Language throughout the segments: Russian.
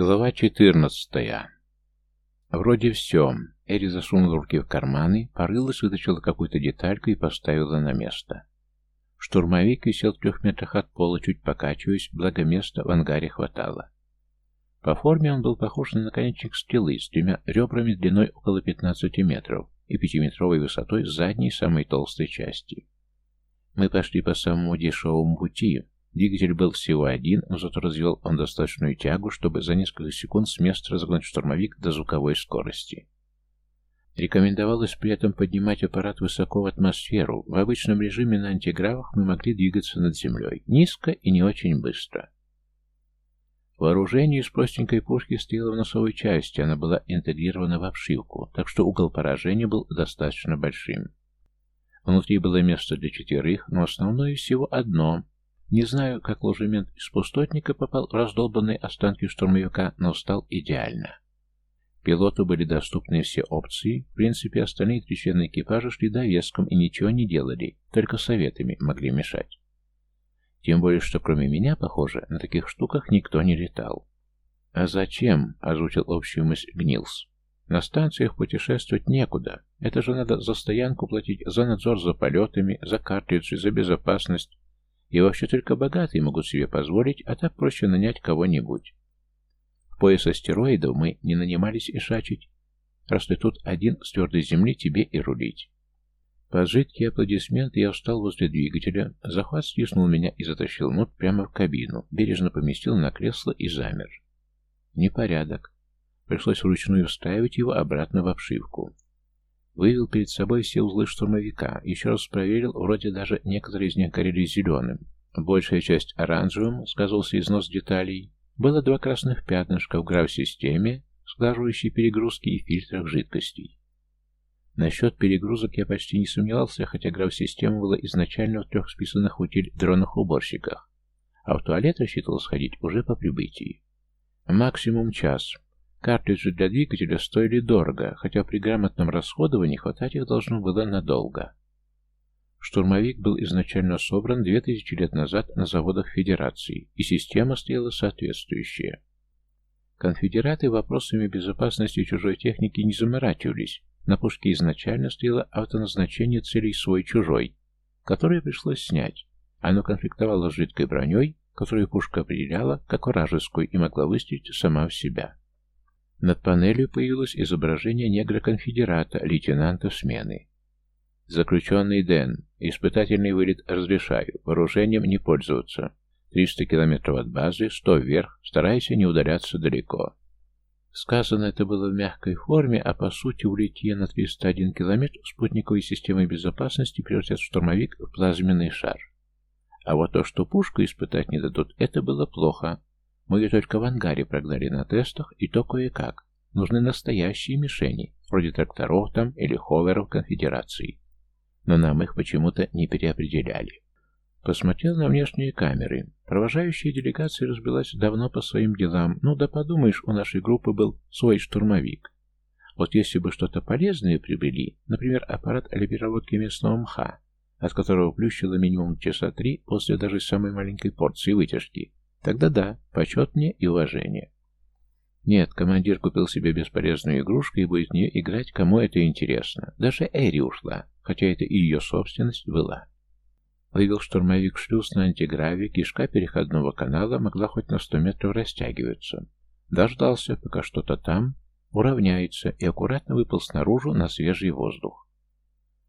Глава 14. Вроде все. Эри засунула руки в карманы, порылась, вытащила какую-то детальку и поставила на место. Штурмовик висел в трех метрах от пола, чуть покачиваясь, благо места в ангаре хватало. По форме он был похож на наконечник стрелы с тремя ребрами длиной около 15 метров и пятиметровой высотой задней самой толстой части. Мы пошли по самому дешевому пути, Двигатель был всего один, но зато развел он достаточную тягу, чтобы за несколько секунд с места разогнать штурмовик до звуковой скорости. Рекомендовалось при этом поднимать аппарат высоко в атмосферу. В обычном режиме на антигравах мы могли двигаться над землей. Низко и не очень быстро. Вооружение из простенькой пушки стояло в носовой части, она была интегрирована в обшивку, так что угол поражения был достаточно большим. Внутри было место для четверых, но основное всего одно — не знаю, как ложемент из пустотника попал в раздолбанные останки штурмовика, но стал идеально. Пилоту были доступны все опции, в принципе, остальные три члена экипажа шли довеском и ничего не делали, только советами могли мешать. Тем более, что кроме меня, похоже, на таких штуках никто не летал. «А зачем?» — озвучил общую мысль Гнилс. «На станциях путешествовать некуда. Это же надо за стоянку платить, за надзор за полетами, за картриджи, за безопасность. И вообще только богатые могут себе позволить, а так проще нанять кого-нибудь. В пояс астероидов мы не нанимались и шачить. Раз ты тут один с твердой земли, тебе и рулить. Под жидкие аплодисменты я встал возле двигателя, захват стиснул меня и затащил нот прямо в кабину, бережно поместил на кресло и замер. Непорядок. Пришлось вручную вставить его обратно в обшивку. Вывел перед собой все узлы штурмовика, еще раз проверил, вроде даже некоторые из них горели зеленым. Большая часть оранжевым, сказался износ деталей. Было два красных пятнышка в грав-системе, сглаживающей перегрузки и фильтрах жидкостей. Насчет перегрузок я почти не сомневался, хотя грав-система была изначально в трех списанных утиль дронах-уборщиках, а в туалет рассчитывал сходить уже по прибытии. Максимум час, Картриджи для двигателя стоили дорого, хотя при грамотном расходовании хватать их должно было надолго. Штурмовик был изначально собран 2000 лет назад на заводах Федерации, и система стояла соответствующая. Конфедераты вопросами безопасности чужой техники не заморачивались. На пушке изначально стояло автоназначение целей свой-чужой, которое пришлось снять. Оно конфликтовало с жидкой броней, которую пушка определяла как вражескую и могла выстрелить сама в себя. Над панелью появилось изображение негра-конфедерата, лейтенанта смены. Заключенный Дэн. Испытательный вылет разрешаю. Вооружением не пользоваться. 300 километров от базы, 100 вверх, старайся не удаляться далеко. Сказано это было в мягкой форме, а по сути улетие на 301 километр спутниковой системой безопасности превратят штурмовик в плазменный шар. А вот то, что пушку испытать не дадут, это было плохо. Мы ее только в ангаре прогнали на тестах, и то кое-как. Нужны настоящие мишени, вроде тракторов там или ховеров конфедерации. Но нам их почему-то не переопределяли. Посмотрел на внешние камеры. Провожающая делегация разбилась давно по своим делам. Ну да подумаешь, у нашей группы был свой штурмовик. Вот если бы что-то полезное приобрели, например, аппарат для переработки местного мха, от которого плющило минимум часа три после даже самой маленькой порции вытяжки, Тогда да, почет мне и уважение. Нет, командир купил себе бесполезную игрушку и будет в нее играть, кому это интересно. Даже Эри ушла, хотя это и ее собственность была. Вывел штурмовик шлюз на антиграве, кишка переходного канала могла хоть на сто метров растягиваться. Дождался, пока что-то там уравняется, и аккуратно выпал снаружи на свежий воздух.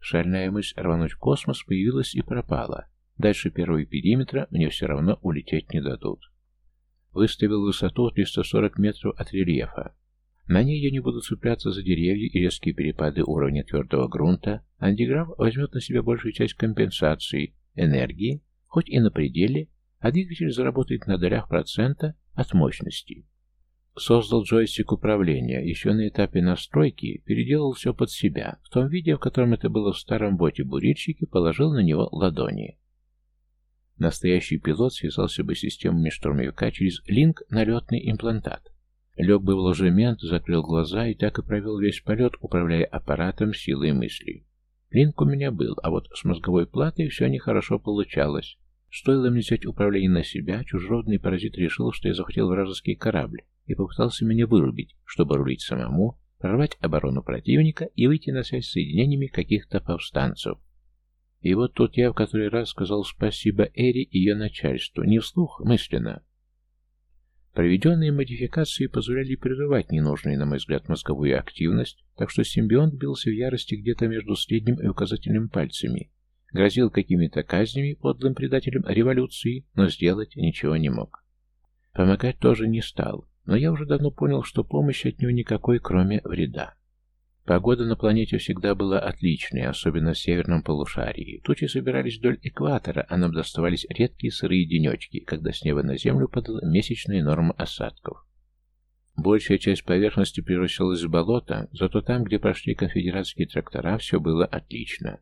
Шальная мысль рвануть в космос появилась и пропала. Дальше первого периметра мне все равно улететь не дадут. Выставил высоту 340 метров от рельефа. На ней я не буду цепляться за деревья и резкие перепады уровня твердого грунта. Антиграф возьмет на себя большую часть компенсации энергии, хоть и на пределе, а двигатель заработает на долях процента от мощности. Создал джойстик управления, еще на этапе настройки переделал все под себя. В том виде, в котором это было в старом боте-бурильщике, положил на него ладони. Настоящий пилот связался бы с системами штурмовика через линк на летный имплантат. Лег бы в ложемент, закрыл глаза и так и провел весь полет, управляя аппаратом силой мысли. Линк у меня был, а вот с мозговой платой все нехорошо получалось. Стоило мне взять управление на себя, чужеродный паразит решил, что я захотел вражеский корабль, и попытался меня вырубить, чтобы рулить самому, прорвать оборону противника и выйти на связь с соединениями каких-то повстанцев. И вот тут я в который раз сказал спасибо Эри и ее начальству, не вслух, мысленно. Проведенные модификации позволяли прерывать ненужную, на мой взгляд, мозговую активность, так что симбионт бился в ярости где-то между средним и указательным пальцами, грозил какими-то казнями подлым предателям революции, но сделать ничего не мог. Помогать тоже не стал, но я уже давно понял, что помощи от него никакой, кроме вреда. Погода на планете всегда была отличной, особенно в северном полушарии. Тучи собирались вдоль экватора, а нам доставались редкие сырые денечки, когда с неба на землю падала месячная норма осадков. Большая часть поверхности превращалась в болото, зато там, где прошли конфедератские трактора, все было отлично.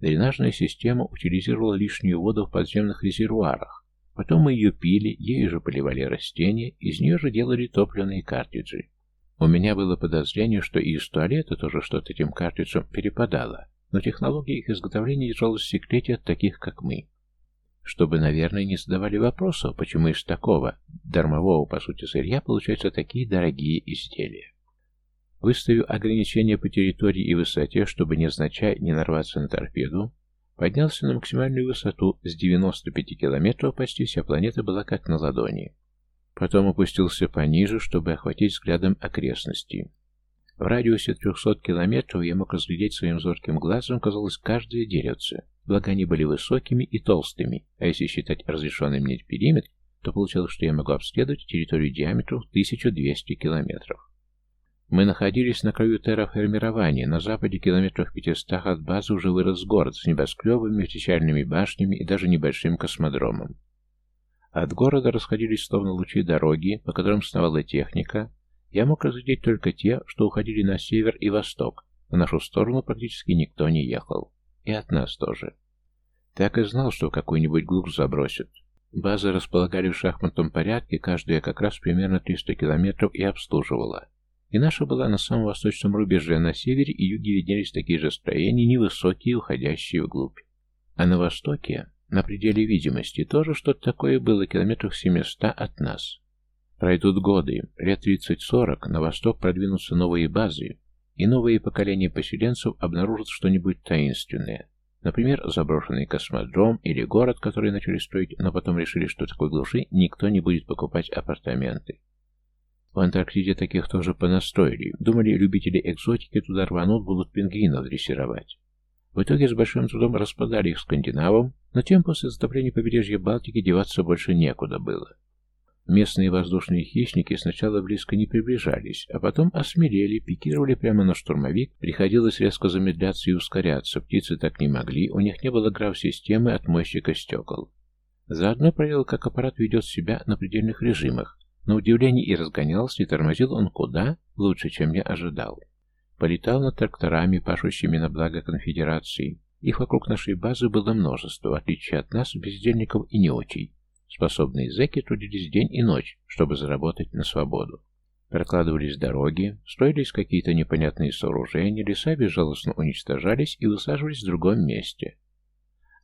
Дренажная система утилизировала лишнюю воду в подземных резервуарах. Потом мы ее пили, ею же поливали растения, из нее же делали топливные картриджи. У меня было подозрение, что и из туалета тоже что-то этим картриджам перепадало, но технология их изготовления держалась в секрете от таких, как мы. Чтобы, наверное, не задавали вопросов, почему из такого, дармового, по сути, сырья получаются такие дорогие изделия. Выставив ограничения по территории и высоте, чтобы не означать не нарваться на торпеду, поднялся на максимальную высоту с 95 километров, почти вся планета была как на ладони. Потом опустился пониже, чтобы охватить взглядом окрестности. В радиусе 300 километров я мог разглядеть своим зорким глазом, казалось, каждое деревце, благо они были высокими и толстыми, а если считать разрешенный мне периметр, то получалось, что я могу обследовать территорию диаметром 1200 километров. Мы находились на краю терраформирования, на западе километрах 500 от базы уже вырос город с небоскребами, вертикальными башнями и даже небольшим космодромом. От города расходились словно лучи дороги, по которым сновала техника. Я мог разглядеть только те, что уходили на север и восток. В нашу сторону практически никто не ехал. И от нас тоже. Так и знал, что какую-нибудь глушь забросят. Базы располагали в шахматном порядке, каждая как раз примерно 300 километров и обслуживала. И наша была на самом восточном рубеже, на севере и юге виднелись такие же строения, невысокие, уходящие вглубь. А на востоке, на пределе видимости, тоже что-то такое было километров 700 от нас. Пройдут годы, лет 30-40, на восток продвинутся новые базы, и новые поколения поселенцев обнаружат что-нибудь таинственное. Например, заброшенный космодром или город, который начали строить, но потом решили, что такой глуши никто не будет покупать апартаменты. В Антарктиде таких тоже понастроили. Думали, любители экзотики туда рванут, будут пингвинов дрессировать. В итоге с большим трудом распадали их скандинавам, но тем после затопления побережья Балтики деваться больше некуда было. Местные воздушные хищники сначала близко не приближались, а потом осмелели, пикировали прямо на штурмовик, приходилось резко замедляться и ускоряться, птицы так не могли, у них не было граф-системы от мойщика стекол. Заодно проверил, как аппарат ведет себя на предельных режимах, на удивление и разгонялся, и тормозил он куда лучше, чем я ожидал. Полетал над тракторами, пашущими на благо конфедерации. Их вокруг нашей базы было множество, в отличие от нас, бездельников и неочей. Способные зэки трудились день и ночь, чтобы заработать на свободу. Прокладывались дороги, строились какие-то непонятные сооружения, леса безжалостно уничтожались и высаживались в другом месте.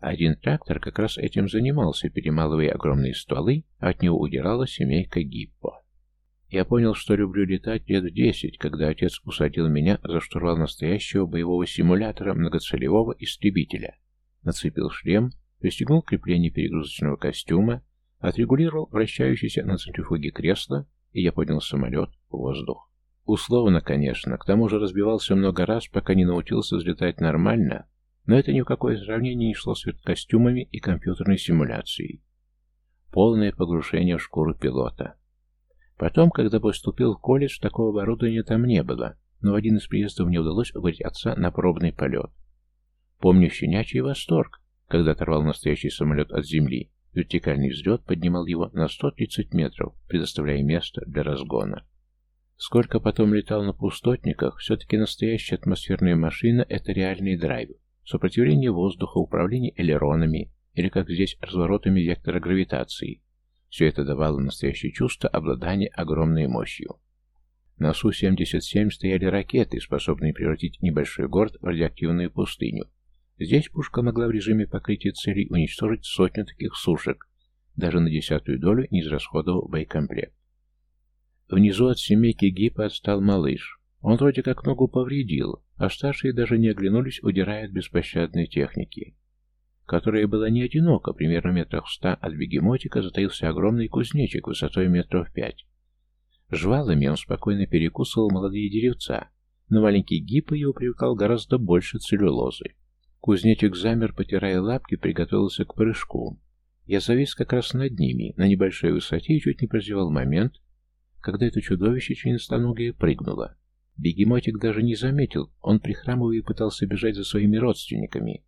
Один трактор как раз этим занимался, перемалывая огромные стволы, а от него удирала семейка Гиппо. Я понял, что люблю летать лет в десять, когда отец усадил меня за штурвал настоящего боевого симулятора многоцелевого истребителя. Нацепил шлем, пристегнул крепление перегрузочного костюма, отрегулировал вращающийся на центрифуге кресло, и я поднял самолет в воздух. Условно, конечно, к тому же разбивался много раз, пока не научился взлетать нормально, но это ни в какое сравнение не шло с костюмами и компьютерной симуляцией. Полное погружение в шкуру пилота. Потом, когда поступил в колледж, такого оборудования там не было, но в один из приездов мне удалось уговорить отца на пробный полет. Помню щенячий восторг, когда оторвал настоящий самолет от земли. Вертикальный взлет поднимал его на 130 метров, предоставляя место для разгона. Сколько потом летал на пустотниках, все-таки настоящая атмосферная машина – это реальный драйв. Сопротивление воздуха, управление элеронами или, как здесь, разворотами вектора гравитации. Все это давало настоящее чувство обладания огромной мощью. На Су-77 стояли ракеты, способные превратить небольшой город в радиоактивную пустыню. Здесь пушка могла в режиме покрытия целей уничтожить сотню таких сушек, даже на десятую долю не израсходовав боекомплект. Внизу от семейки гипа отстал малыш. Он вроде как ногу повредил, а старшие даже не оглянулись, удирая от беспощадной техники. Которая была не одинока, примерно метрах в ста от бегемотика затаился огромный кузнечик высотой метров пять. Жвалами он спокойно перекусывал молодые деревца, но маленький гиппо его привлекал гораздо больше целлюлозы. Кузнечик замер, потирая лапки, приготовился к прыжку. Я завис как раз над ними, на небольшой высоте, и чуть не прозевал момент, когда это чудовище членистоногое прыгнуло. Бегемотик даже не заметил, он прихрамывая пытался бежать за своими родственниками.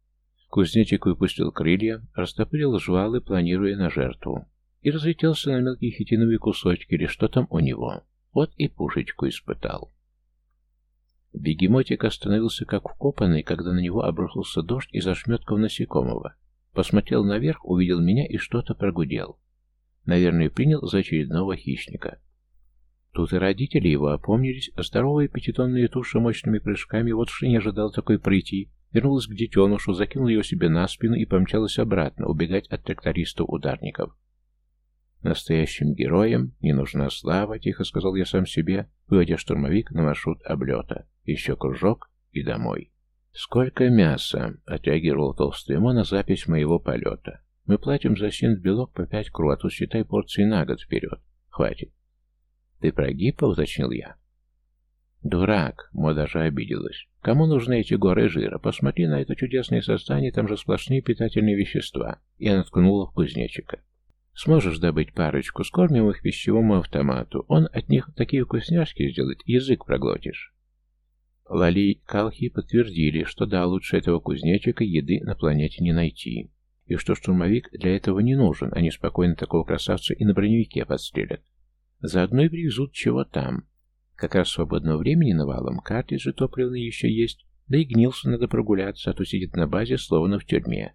Кузнечик выпустил крылья, растопырил жвалы, планируя на жертву, и разлетелся на мелкие хитиновые кусочки, или что там у него. Вот и пушечку испытал. Бегемотик остановился как вкопанный, когда на него обрушился дождь из ошметков насекомого. Посмотрел наверх, увидел меня и что-то прогудел. Наверное, принял за очередного хищника. Тут и родители его опомнились, здоровая пятитонная туша мощными прыжками вот что не ожидал такой пройти, вернулась к детенышу, закинула его себе на спину и помчалась обратно, убегать от трактористов-ударников. Настоящим героям не нужна слава, тихо сказал я сам себе, выводя штурмовик на маршрут облета. Еще кружок и домой. «Сколько мяса?» — отреагировал толстый Мо на запись моего полета. «Мы платим за синт-белок по пять тут считай порции на год вперед. Хватит». «Ты про гиппа?» — уточнил я. «Дурак!» — Мо даже обиделась. «Кому нужны эти горы жира? Посмотри на это чудесное создание, там же сплошные питательные вещества». И она в кузнечика. «Сможешь добыть парочку, скормим их пищевому автомату. Он от них такие вкусняшки сделает, язык проглотишь». Лали и Калхи подтвердили, что да, лучше этого кузнечика еды на планете не найти, и что штурмовик для этого не нужен, они спокойно такого красавца и на броневике подстрелят. Заодно и привезут чего там. Как раз свободного времени навалом, картриджи топливные еще есть, да и гнился надо прогуляться, а то сидит на базе, словно в тюрьме.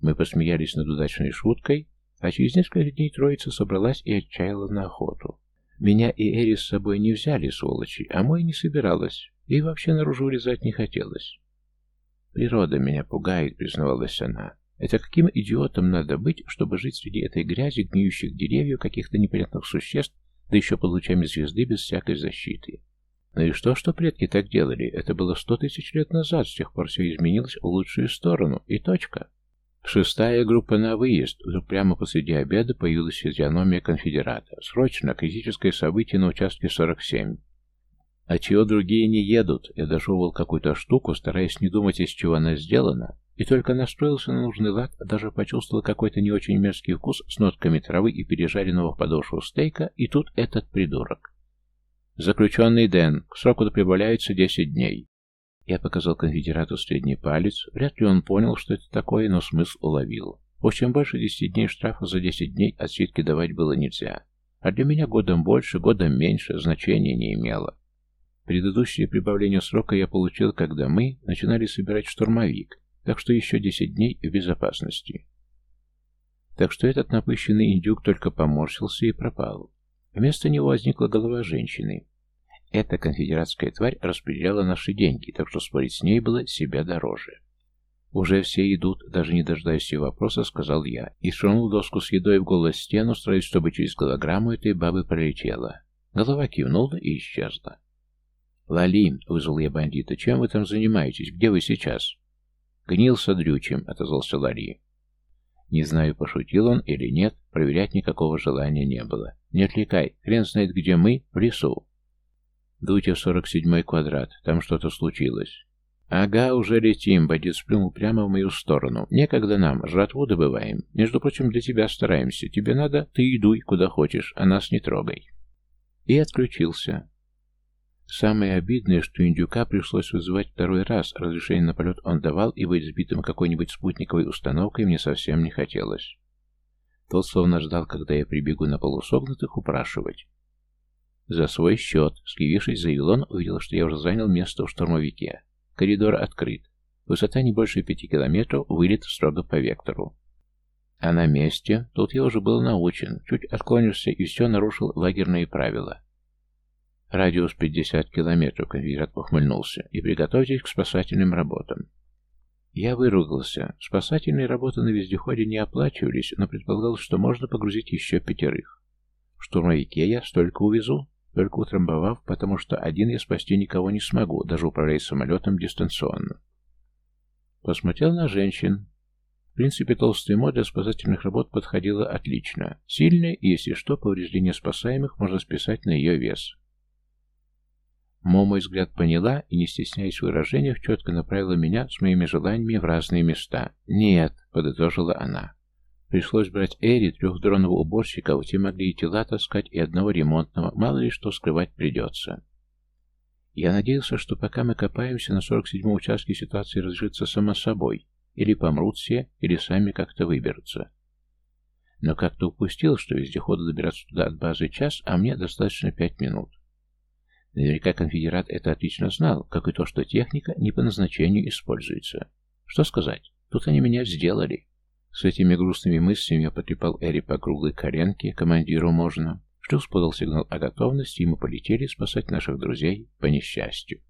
Мы посмеялись над удачной шуткой, а через несколько дней троица собралась и отчаяла на охоту. Меня и Эри с собой не взяли, сволочи, а мой не собиралась. И вообще наружу улезать не хотелось. «Природа меня пугает», — признавалась она. «Это каким идиотом надо быть, чтобы жить среди этой грязи, гниющих деревьев, каких-то непонятных существ, да еще под лучами звезды без всякой защиты?» Ну и что, что предки так делали? Это было сто тысяч лет назад, с тех пор все изменилось в лучшую сторону, и точка. Шестая группа на выезд. Вдруг прямо посреди обеда появилась физиономия конфедерата. Срочно, критическое событие на участке 47. А чего другие не едут? Я дожевывал какую-то штуку, стараясь не думать, из чего она сделана, и только настроился на нужный лад, даже почувствовал какой-то не очень мерзкий вкус с нотками травы и пережаренного в подошву стейка, и тут этот придурок. Заключенный Дэн, к сроку прибавляется 10 дней. Я показал конфедерату средний палец, вряд ли он понял, что это такое, но смысл уловил. В общем, больше 10 дней штрафа за 10 дней отсидки давать было нельзя. А для меня годом больше, годом меньше значения не имело. Предыдущее прибавление срока я получил, когда мы начинали собирать штурмовик, так что еще 10 дней в безопасности. Так что этот напыщенный индюк только поморщился и пропал. Вместо него возникла голова женщины. Эта конфедератская тварь распределяла наши деньги, так что спорить с ней было себя дороже. «Уже все идут, даже не дожидаясь ее вопроса», — сказал я, и швырнул доску с едой в голую стену, стараясь, чтобы через голограмму этой бабы пролетела. Голова кивнула и исчезла. «Лали», — вызвал я бандита, — «чем вы там занимаетесь? Где вы сейчас?» «Гнил с дрючем», — отозвался Лали. Не знаю, пошутил он или нет, проверять никакого желания не было. «Не отвлекай, хрен знает, где мы, в лесу». «Дуйте в сорок седьмой квадрат, там что-то случилось». «Ага, уже летим», — бандит сплюнул прямо в мою сторону. «Некогда нам, жратву добываем. Между прочим, для тебя стараемся. Тебе надо, ты идуй, куда хочешь, а нас не трогай». И отключился. Самое обидное, что индюка пришлось вызывать второй раз. Разрешение на полет он давал, и быть сбитым какой-нибудь спутниковой установкой мне совсем не хотелось. Тот словно ждал, когда я прибегу на полусогнутых упрашивать. За свой счет, скривившись, заявил он, увидел, что я уже занял место в штурмовике. Коридор открыт. Высота не больше пяти километров, вылет строго по вектору. А на месте, тут я уже был научен, чуть отклонишься и все нарушил лагерные правила. Радиус 50 километров, конфедерат похмыльнулся, и приготовьтесь к спасательным работам. Я выругался. Спасательные работы на вездеходе не оплачивались, но предполагалось, что можно погрузить еще пятерых. В штурмовике я столько увезу. только утрамбовав, потому что один я спасти никого не смогу, даже управлять самолетом дистанционно. Посмотрел на женщин. В принципе, толстая мода для спасательных работ подходила отлично. Сильная, и, если что, повреждения спасаемых можно списать на ее вес. Мо мой взгляд поняла и, не стесняясь в выражениях, четко направила меня с моими желаниями в разные места. «Нет», — подытожила она. Пришлось брать Эри, трех дронов уборщиков, те могли и тела таскать, и одного ремонтного, мало ли что скрывать придется. Я надеялся, что пока мы копаемся на 47-м участке ситуация разрешится само собой, или помрут все, или сами как-то выберутся. Но как-то упустил, что вездеходу добираться туда от базы час, а мне достаточно пять минут. Наверняка конфедерат это отлично знал, как и то, что техника не по назначению используется. Что сказать, тут они меня сделали. С этими грустными мыслями я потрепал Эри по круглой коленке, командиру можно. Шлюз подал сигнал о готовности, и мы полетели спасать наших друзей по несчастью.